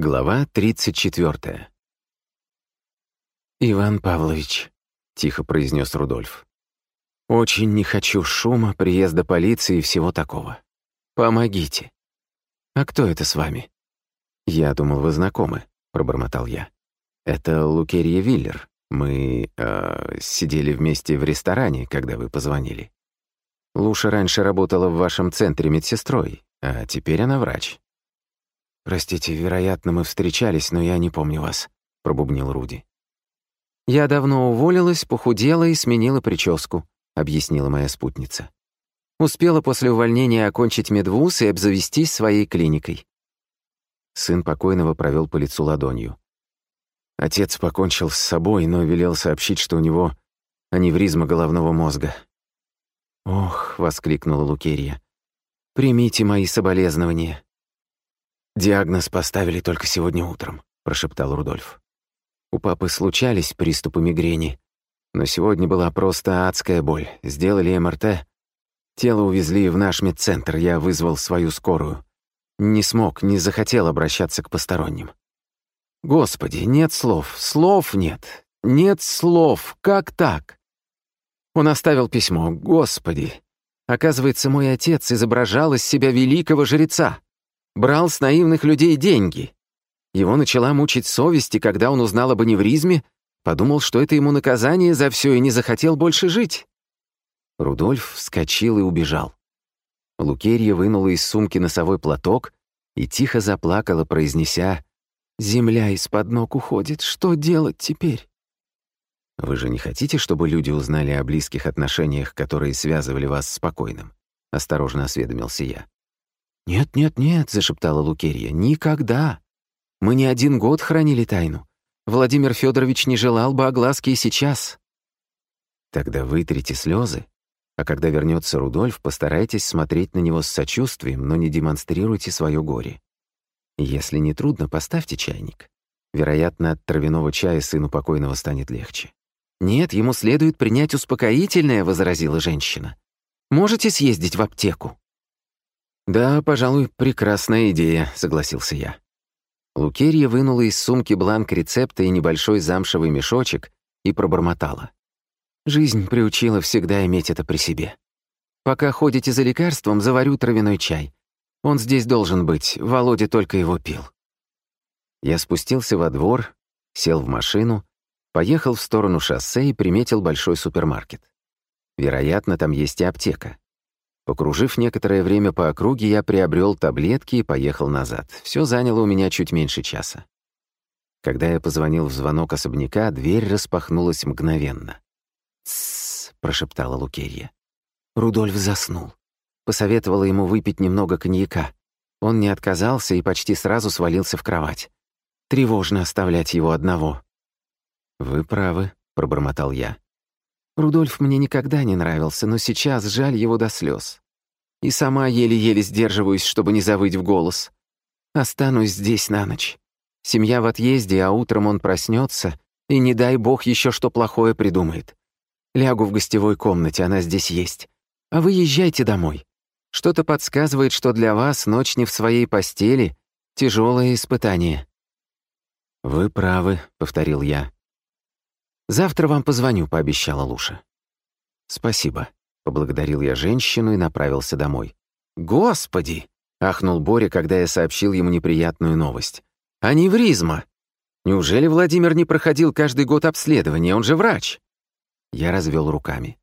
Глава 34. «Иван Павлович», — тихо произнес Рудольф, — «очень не хочу шума, приезда полиции и всего такого. Помогите. А кто это с вами?» «Я думал, вы знакомы», — пробормотал я. «Это Лукерья Виллер. Мы э, сидели вместе в ресторане, когда вы позвонили. Луша раньше работала в вашем центре медсестрой, а теперь она врач. «Простите, вероятно, мы встречались, но я не помню вас», — пробубнил Руди. «Я давно уволилась, похудела и сменила прическу», — объяснила моя спутница. Успела после увольнения окончить медвуз и обзавестись своей клиникой. Сын покойного провел по лицу ладонью. Отец покончил с собой, но велел сообщить, что у него аневризма головного мозга. «Ох», — воскликнула Лукерия, — «примите мои соболезнования». «Диагноз поставили только сегодня утром», — прошептал Рудольф. «У папы случались приступы мигрени, но сегодня была просто адская боль. Сделали МРТ. Тело увезли в наш медцентр, я вызвал свою скорую. Не смог, не захотел обращаться к посторонним. Господи, нет слов, слов нет, нет слов, как так? Он оставил письмо, Господи. Оказывается, мой отец изображал из себя великого жреца брал с наивных людей деньги. Его начала мучить совесть, и когда он узнал об аневризме, подумал, что это ему наказание за все и не захотел больше жить. Рудольф вскочил и убежал. Лукерья вынула из сумки носовой платок и тихо заплакала, произнеся «Земля из-под ног уходит, что делать теперь?» «Вы же не хотите, чтобы люди узнали о близких отношениях, которые связывали вас с покойным?» — осторожно осведомился я. «Нет, нет, нет», — зашептала Лукерья, — «никогда. Мы не один год хранили тайну. Владимир Федорович не желал бы огласки и сейчас». «Тогда вытрите слезы, а когда вернется Рудольф, постарайтесь смотреть на него с сочувствием, но не демонстрируйте свое горе. Если не трудно, поставьте чайник. Вероятно, от травяного чая сыну покойного станет легче». «Нет, ему следует принять успокоительное», — возразила женщина. «Можете съездить в аптеку?» «Да, пожалуй, прекрасная идея», — согласился я. Лукерья вынула из сумки бланк рецепта и небольшой замшевый мешочек и пробормотала. «Жизнь приучила всегда иметь это при себе. Пока ходите за лекарством, заварю травяной чай. Он здесь должен быть, Володя только его пил». Я спустился во двор, сел в машину, поехал в сторону шоссе и приметил большой супермаркет. Вероятно, там есть и аптека. Покружив некоторое время по округе, я приобрел таблетки и поехал назад. Все заняло у меня чуть меньше часа. Когда я позвонил в звонок особняка, дверь распахнулась мгновенно. «Тссс», — прошептала Лукерья. Рудольф заснул. Посоветовала ему выпить немного коньяка. Он не отказался и почти сразу свалился в кровать. Тревожно оставлять его одного. «Вы правы», — пробормотал я. Рудольф мне никогда не нравился, но сейчас жаль его до слез. И сама еле-еле сдерживаюсь, чтобы не завыть в голос. Останусь здесь на ночь. Семья в отъезде, а утром он проснется, и не дай бог еще что плохое придумает. Лягу в гостевой комнате, она здесь есть. А вы езжайте домой. Что-то подсказывает, что для вас ночь не в своей постели — тяжелое испытание. «Вы правы», — повторил я. «Завтра вам позвоню», — пообещала Луша. «Спасибо», — поблагодарил я женщину и направился домой. «Господи!» — ахнул Боря, когда я сообщил ему неприятную новость. «Аневризма! Неужели Владимир не проходил каждый год обследование? Он же врач!» Я развел руками.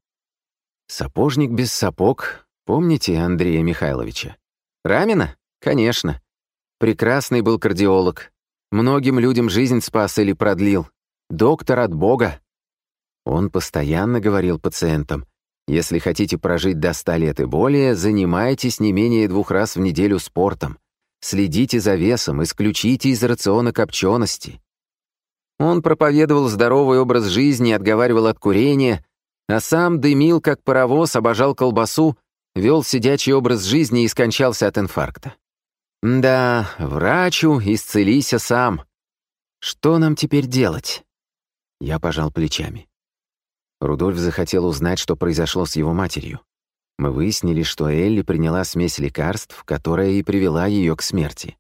«Сапожник без сапог. Помните Андрея Михайловича?» «Рамина? Конечно. Прекрасный был кардиолог. Многим людям жизнь спас или продлил. Доктор от Бога. Он постоянно говорил пациентам, если хотите прожить до ста лет и более, занимайтесь не менее двух раз в неделю спортом. Следите за весом, исключите из рациона копчености. Он проповедовал здоровый образ жизни, отговаривал от курения, а сам дымил, как паровоз, обожал колбасу, вел сидячий образ жизни и скончался от инфаркта. Да, врачу исцелися сам. Что нам теперь делать? Я пожал плечами. Рудольф захотел узнать, что произошло с его матерью. Мы выяснили, что Элли приняла смесь лекарств, которая и привела ее к смерти.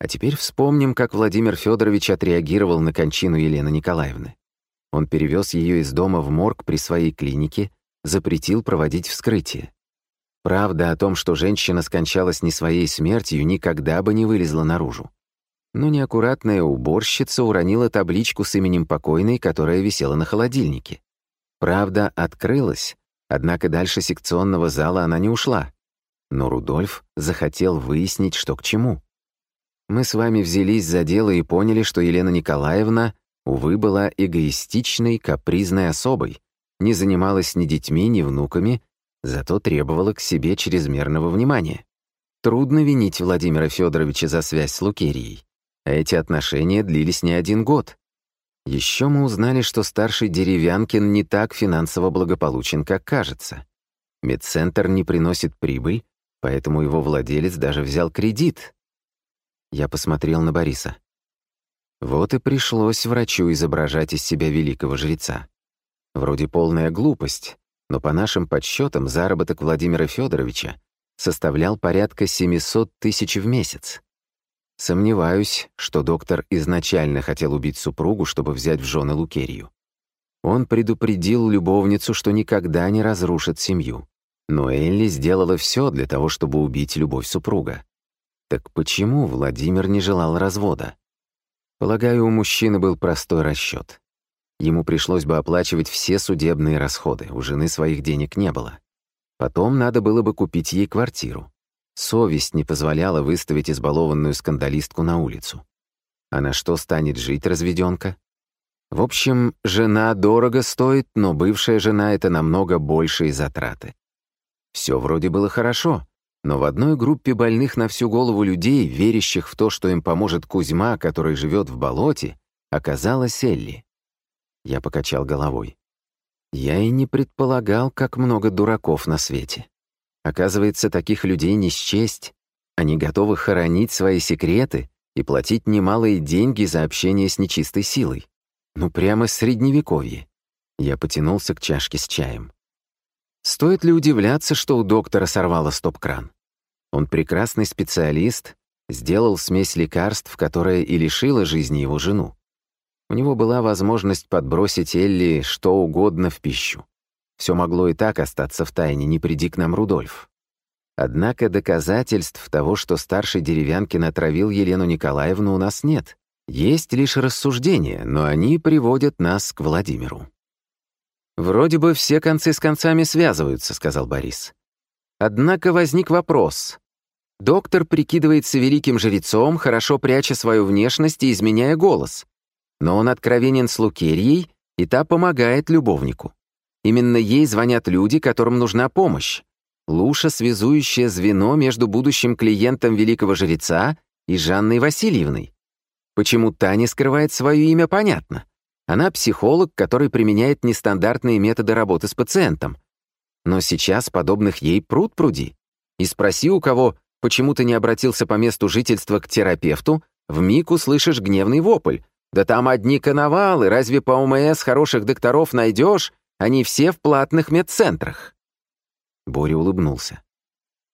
А теперь вспомним, как Владимир Федорович отреагировал на кончину Елены Николаевны. Он перевез ее из дома в морг при своей клинике, запретил проводить вскрытие. Правда о том, что женщина скончалась не своей смертью, никогда бы не вылезла наружу. Но неаккуратная уборщица уронила табличку с именем покойной, которая висела на холодильнике. Правда открылась, однако дальше секционного зала она не ушла. Но Рудольф захотел выяснить, что к чему. Мы с вами взялись за дело и поняли, что Елена Николаевна, увы, была эгоистичной, капризной особой, не занималась ни детьми, ни внуками, зато требовала к себе чрезмерного внимания. Трудно винить Владимира Федоровича за связь с Лукерией. А эти отношения длились не один год. Еще мы узнали, что старший Деревянкин не так финансово благополучен, как кажется. Медцентр не приносит прибыль, поэтому его владелец даже взял кредит. Я посмотрел на Бориса. Вот и пришлось врачу изображать из себя великого жреца. Вроде полная глупость, но по нашим подсчетам заработок Владимира Федоровича составлял порядка 700 тысяч в месяц. Сомневаюсь, что доктор изначально хотел убить супругу, чтобы взять в жены Лукерию. Он предупредил любовницу, что никогда не разрушит семью. Но Элли сделала все для того, чтобы убить любовь супруга. Так почему Владимир не желал развода? Полагаю, у мужчины был простой расчет. Ему пришлось бы оплачивать все судебные расходы, у жены своих денег не было. Потом надо было бы купить ей квартиру. Совесть не позволяла выставить избалованную скандалистку на улицу. А на что станет жить разведёнка? В общем, жена дорого стоит, но бывшая жена — это намного большие затраты. Все вроде было хорошо, но в одной группе больных на всю голову людей, верящих в то, что им поможет Кузьма, который живет в болоте, оказалась Элли. Я покачал головой. Я и не предполагал, как много дураков на свете. Оказывается, таких людей не счесть. Они готовы хоронить свои секреты и платить немалые деньги за общение с нечистой силой. Ну, прямо средневековье. Я потянулся к чашке с чаем. Стоит ли удивляться, что у доктора сорвало стоп-кран? Он прекрасный специалист, сделал смесь лекарств, которая и лишила жизни его жену. У него была возможность подбросить Элли что угодно в пищу. Все могло и так остаться в тайне, не приди к нам Рудольф. Однако доказательств того, что старший Деревянкин отравил Елену Николаевну, у нас нет. Есть лишь рассуждения, но они приводят нас к Владимиру. «Вроде бы все концы с концами связываются», — сказал Борис. Однако возник вопрос. Доктор прикидывается великим жрецом, хорошо пряча свою внешность и изменяя голос. Но он откровенен с Лукерьей, и та помогает любовнику. Именно ей звонят люди, которым нужна помощь. Луша — связующее звено между будущим клиентом великого жреца и Жанной Васильевной. Почему Таня скрывает свое имя, понятно. Она психолог, который применяет нестандартные методы работы с пациентом. Но сейчас подобных ей пруд пруди. И спроси у кого, почему ты не обратился по месту жительства к терапевту, вмиг услышишь гневный вопль. Да там одни коновалы, разве по ОМС хороших докторов найдешь? Они все в платных медцентрах». Боря улыбнулся.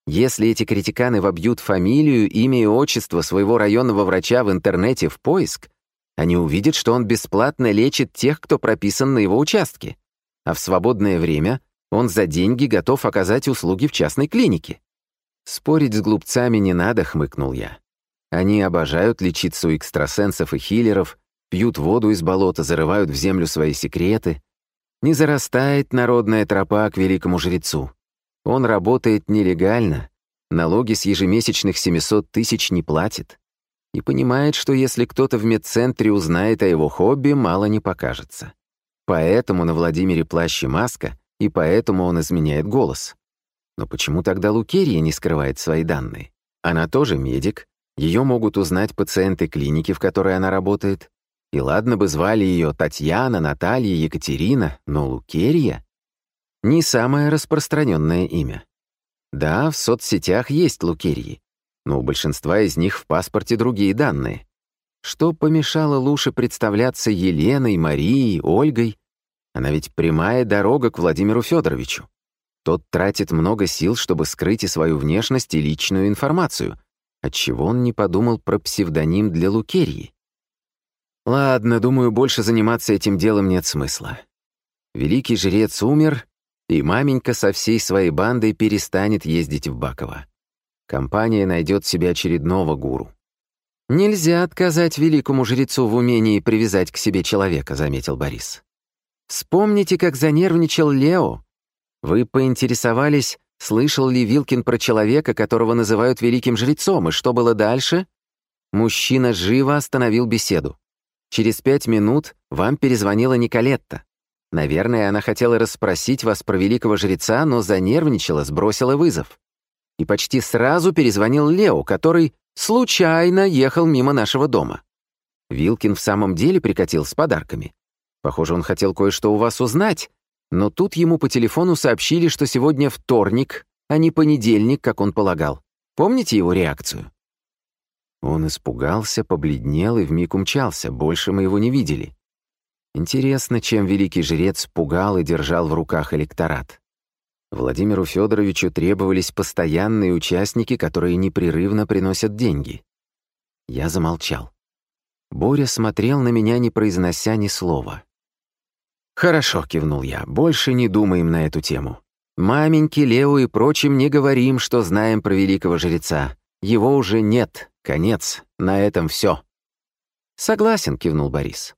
«Если эти критиканы вобьют фамилию, имя и отчество своего районного врача в интернете в поиск, они увидят, что он бесплатно лечит тех, кто прописан на его участке, а в свободное время он за деньги готов оказать услуги в частной клинике. Спорить с глупцами не надо, хмыкнул я. Они обожают лечиться у экстрасенсов и хиллеров, пьют воду из болота, зарывают в землю свои секреты, не зарастает народная тропа к великому жрецу. Он работает нелегально, налоги с ежемесячных 700 тысяч не платит. И понимает, что если кто-то в медцентре узнает о его хобби, мало не покажется. Поэтому на Владимире плащ маска, и поэтому он изменяет голос. Но почему тогда Лукерия не скрывает свои данные? Она тоже медик, ее могут узнать пациенты клиники, в которой она работает, и ладно бы звали ее Татьяна, Наталья, Екатерина, но Лукерия — не самое распространенное имя. Да, в соцсетях есть Лукерии, но у большинства из них в паспорте другие данные. Что помешало Луше представляться Еленой, Марией, Ольгой? Она ведь прямая дорога к Владимиру Федоровичу. Тот тратит много сил, чтобы скрыть и свою внешность, и личную информацию. Отчего он не подумал про псевдоним для Лукерьи? Ладно, думаю, больше заниматься этим делом нет смысла. Великий жрец умер, и маменька со всей своей бандой перестанет ездить в Баково. Компания найдет себе очередного гуру. «Нельзя отказать великому жрецу в умении привязать к себе человека», — заметил Борис. «Вспомните, как занервничал Лео. Вы поинтересовались, слышал ли Вилкин про человека, которого называют великим жрецом, и что было дальше?» Мужчина живо остановил беседу. Через пять минут вам перезвонила Николетта. Наверное, она хотела расспросить вас про великого жреца, но занервничала, сбросила вызов. И почти сразу перезвонил Лео, который случайно ехал мимо нашего дома. Вилкин в самом деле прикатил с подарками. Похоже, он хотел кое-что у вас узнать, но тут ему по телефону сообщили, что сегодня вторник, а не понедельник, как он полагал. Помните его реакцию? Он испугался, побледнел и вмиг умчался, больше мы его не видели. Интересно, чем великий жрец пугал и держал в руках электорат. Владимиру Федоровичу требовались постоянные участники, которые непрерывно приносят деньги. Я замолчал. Боря смотрел на меня, не произнося ни слова. «Хорошо», — кивнул я, — «больше не думаем на эту тему. Маменьке, Лео и прочим не говорим, что знаем про великого жреца. Его уже нет, конец, на этом все. «Согласен», — кивнул Борис.